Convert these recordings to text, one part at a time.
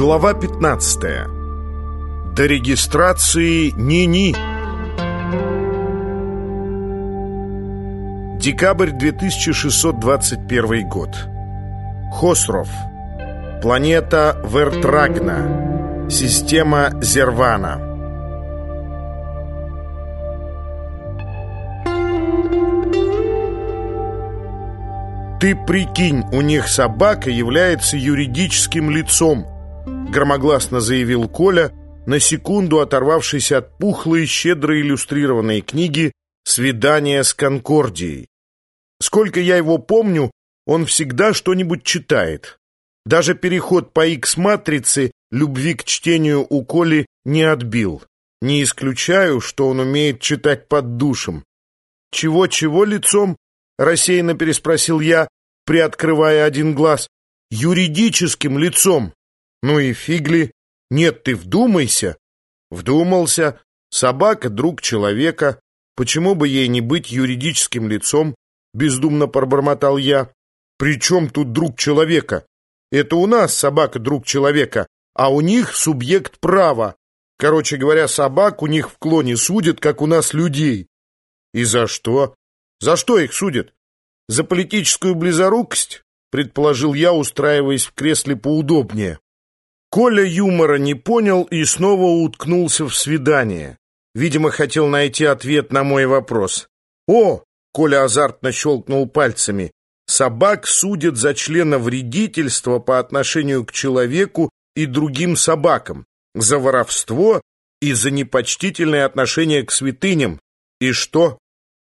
Глава 15. До регистрации ни-ни. Декабрь 2621 год. Хосров. Планета Вертрагна. Система Зервана. «Ты прикинь, у них собака является юридическим лицом», громогласно заявил Коля, на секунду оторвавшись от пухлой, щедро иллюстрированной книги «Свидание с Конкордией». Сколько я его помню, он всегда что-нибудь читает. Даже переход по X-матрице любви к чтению у Коли не отбил. Не исключаю, что он умеет читать под душем. «Чего-чего лицом?» — рассеянно переспросил я, приоткрывая один глаз. «Юридическим лицом!» «Ну и фигли! Нет, ты вдумайся!» «Вдумался. Собака — друг человека. Почему бы ей не быть юридическим лицом?» Бездумно пробормотал я. «При чем тут друг человека? Это у нас собака друг человека, а у них субъект права. Короче говоря, собак у них в клоне судят, как у нас людей. И за что? За что их судят? За политическую близорукость? Предположил я, устраиваясь в кресле поудобнее. Коля юмора не понял и снова уткнулся в свидание. Видимо, хотел найти ответ на мой вопрос. «О!» — Коля азартно щелкнул пальцами. «Собак судят за члена вредительства по отношению к человеку и другим собакам, за воровство и за непочтительное отношение к святыням. И что?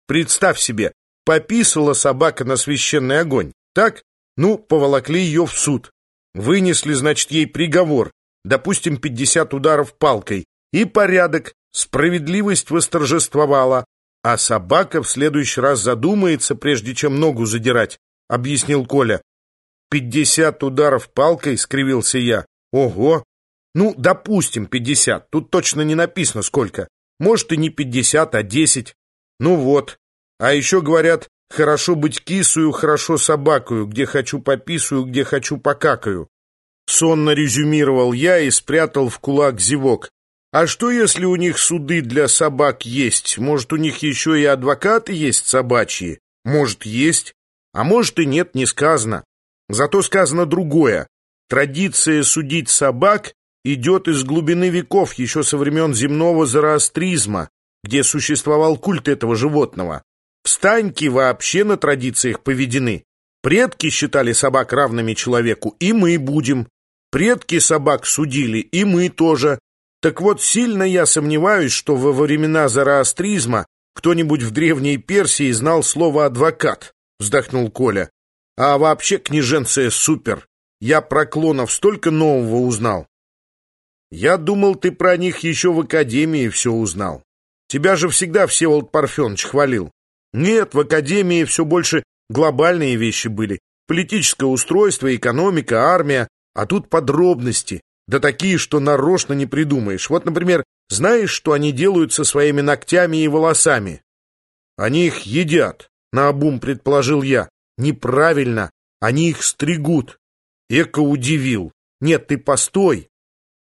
Представь себе, пописала собака на священный огонь, так? Ну, поволокли ее в суд. Вынесли, значит, ей приговор, допустим, 50 ударов палкой, и порядок, справедливость восторжествовала, а собака в следующий раз задумается, прежде чем ногу задирать, объяснил Коля. «Пятьдесят ударов палкой?» — скривился я. «Ого! Ну, допустим, пятьдесят. Тут точно не написано сколько. Может, и не пятьдесят, а десять. Ну вот. А еще говорят, Хорошо быть кисую, хорошо собакою, где хочу пописую, где хочу покакаю. Сонно резюмировал я и спрятал в кулак зевок. А что, если у них суды для собак есть? Может, у них еще и адвокаты есть собачьи? Может, есть? А может и нет, не сказано. Зато сказано другое. Традиция судить собак идет из глубины веков, еще со времен земного зороастризма, где существовал культ этого животного. Встаньки вообще на традициях поведены. Предки считали собак равными человеку, и мы будем. Предки собак судили, и мы тоже. Так вот, сильно я сомневаюсь, что во времена зороастризма кто-нибудь в Древней Персии знал слово «адвокат», вздохнул Коля. А вообще, княженция супер. Я про клонов столько нового узнал. Я думал, ты про них еще в академии все узнал. Тебя же всегда Всеволод Парфенович хвалил. Нет, в академии все больше глобальные вещи были. Политическое устройство, экономика, армия. А тут подробности. Да такие, что нарочно не придумаешь. Вот, например, знаешь, что они делают со своими ногтями и волосами? Они их едят, наобум предположил я. Неправильно, они их стригут. Эко удивил. Нет, ты постой.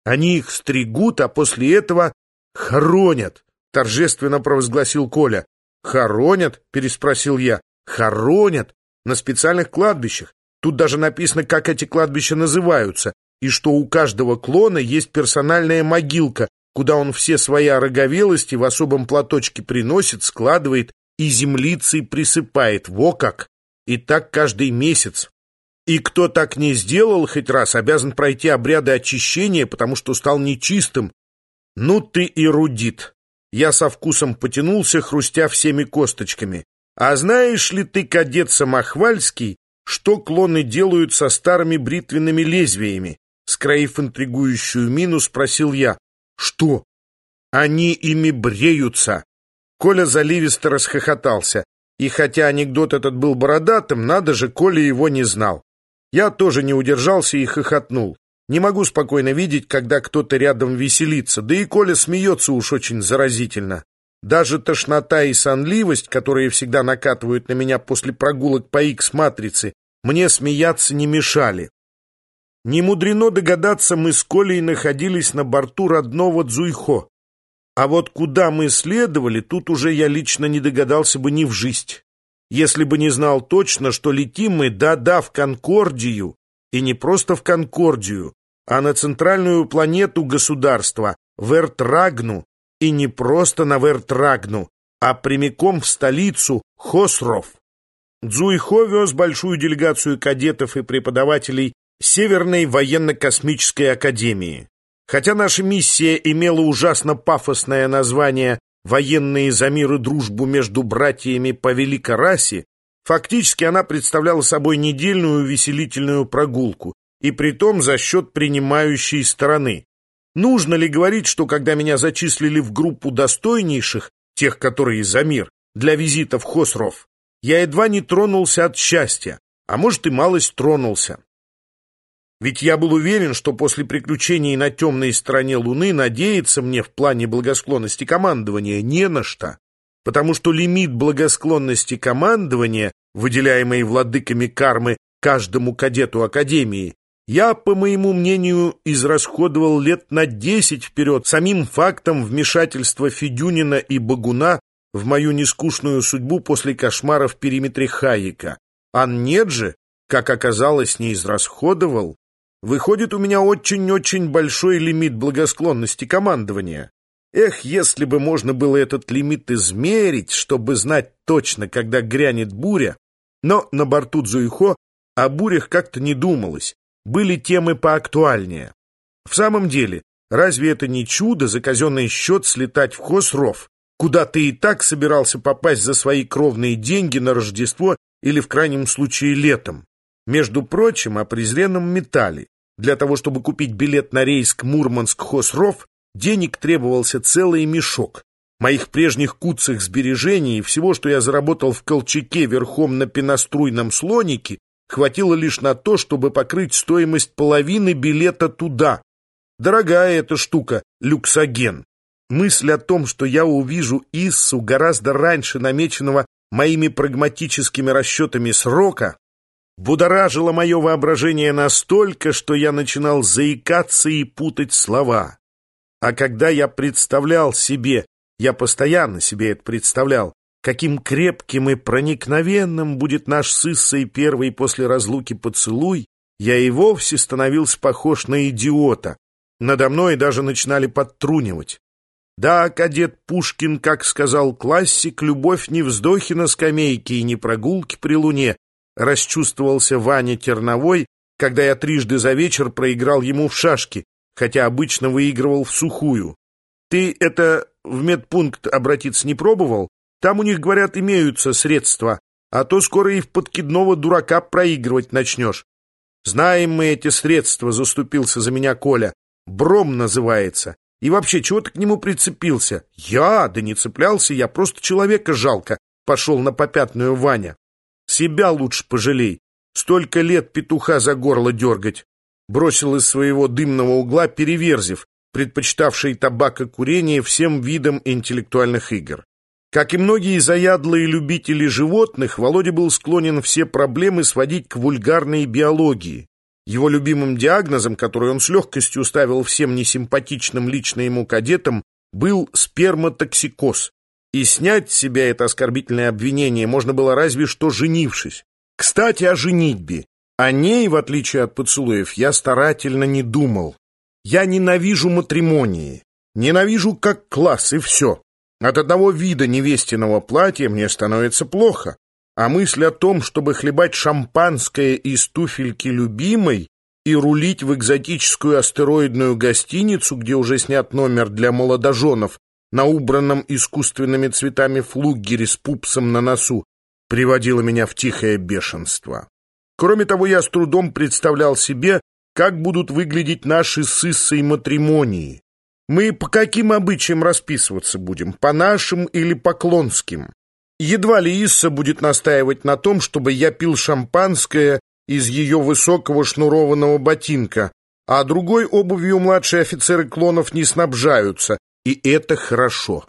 Они их стригут, а после этого хоронят, торжественно провозгласил Коля. «Хоронят?» — переспросил я. «Хоронят? На специальных кладбищах. Тут даже написано, как эти кладбища называются, и что у каждого клона есть персональная могилка, куда он все свои ороговелости в особом платочке приносит, складывает и землицей присыпает. Во как! И так каждый месяц. И кто так не сделал хоть раз, обязан пройти обряды очищения, потому что стал нечистым. Ну ты эрудит. Я со вкусом потянулся, хрустя всеми косточками. «А знаешь ли ты, кадет Самохвальский, что клоны делают со старыми бритвенными лезвиями?» Скроив интригующую мину, спросил я. «Что?» «Они ими бреются!» Коля заливисто расхохотался. И хотя анекдот этот был бородатым, надо же, Коля его не знал. Я тоже не удержался и хохотнул. Не могу спокойно видеть, когда кто-то рядом веселится, да и Коля смеется уж очень заразительно. Даже тошнота и сонливость, которые всегда накатывают на меня после прогулок по X-матрице, мне смеяться не мешали. Не мудрено догадаться, мы с Колей находились на борту родного Дзуйхо. А вот куда мы следовали, тут уже я лично не догадался бы ни в жизнь. Если бы не знал точно, что летим мы, да-да, в Конкордию, и не просто в Конкордию, а на центральную планету государства, Вертрагну, и не просто на Вертрагну, а прямиком в столицу Хосров. Дзуйхо вез большую делегацию кадетов и преподавателей Северной военно-космической академии. Хотя наша миссия имела ужасно пафосное название «Военные за мир и дружбу между братьями по великой расе», фактически она представляла собой недельную увеселительную прогулку, и притом за счет принимающей стороны. Нужно ли говорить, что когда меня зачислили в группу достойнейших, тех, которые за мир, для визита в Хосров, я едва не тронулся от счастья, а может и малость тронулся. Ведь я был уверен, что после приключений на темной стороне Луны надеяться мне в плане благосклонности командования не на что, потому что лимит благосклонности командования, выделяемый владыками кармы каждому кадету Академии, я, по моему мнению, израсходовал лет на десять вперед самим фактом вмешательства Федюнина и Багуна в мою нескучную судьбу после кошмара в периметре Хайека. А нет же, как оказалось, не израсходовал. Выходит, у меня очень-очень большой лимит благосклонности командования. Эх, если бы можно было этот лимит измерить, чтобы знать точно, когда грянет буря. Но на борту Дзуйхо о бурях как-то не думалось были темы поактуальнее. В самом деле, разве это не чудо за казенный счет слетать в Хосров, куда ты и так собирался попасть за свои кровные деньги на Рождество или в крайнем случае летом? Между прочим, о презренном металле. Для того, чтобы купить билет на рейс к Мурманск-Хосров, денег требовался целый мешок. Моих прежних куцых сбережений и всего, что я заработал в Колчаке верхом на пеноструйном слонике, хватило лишь на то, чтобы покрыть стоимость половины билета туда. Дорогая эта штука, люксоген. Мысль о том, что я увижу Иссу гораздо раньше намеченного моими прагматическими расчетами срока, будоражила мое воображение настолько, что я начинал заикаться и путать слова. А когда я представлял себе, я постоянно себе это представлял, каким крепким и проникновенным будет наш с Иссой первый после разлуки поцелуй, я и вовсе становился похож на идиота. Надо мной даже начинали подтрунивать. Да, кадет Пушкин, как сказал классик, любовь не вздохи на скамейке и не прогулки при луне, расчувствовался Ваня Терновой, когда я трижды за вечер проиграл ему в шашки, хотя обычно выигрывал в сухую. Ты это в медпункт обратиться не пробовал? Там у них, говорят, имеются средства, а то скоро и в подкидного дурака проигрывать начнешь. Знаем мы эти средства, заступился за меня Коля. Бром называется. И вообще, чего ты к нему прицепился? Я? Да не цеплялся я, просто человека жалко. Пошел на попятную Ваня. Себя лучше пожалей. Столько лет петуха за горло дергать. Бросил из своего дымного угла переверзив, предпочитавший табакокурение всем видам интеллектуальных игр. Как и многие заядлые любители животных, Володя был склонен все проблемы сводить к вульгарной биологии. Его любимым диагнозом, который он с легкостью ставил всем несимпатичным лично ему кадетам, был сперматоксикоз. И снять с себя это оскорбительное обвинение можно было разве что женившись. Кстати, о женитьбе. О ней, в отличие от поцелуев, я старательно не думал. Я ненавижу матримонии. Ненавижу как класс, и все. От одного вида невестиного платья мне становится плохо, а мысль о том, чтобы хлебать шампанское из туфельки любимой и рулить в экзотическую астероидную гостиницу, где уже снят номер для молодоженов, на убранном искусственными цветами флугере с пупсом на носу, приводила меня в тихое бешенство. Кроме того, я с трудом представлял себе, как будут выглядеть наши с Иссой матримонии. Мы по каким обычаям расписываться будем, по нашим или поклонским? Едва ли Исса будет настаивать на том, чтобы я пил шампанское из ее высокого шнурованного ботинка, а другой обувью младшие офицеры клонов не снабжаются, и это хорошо.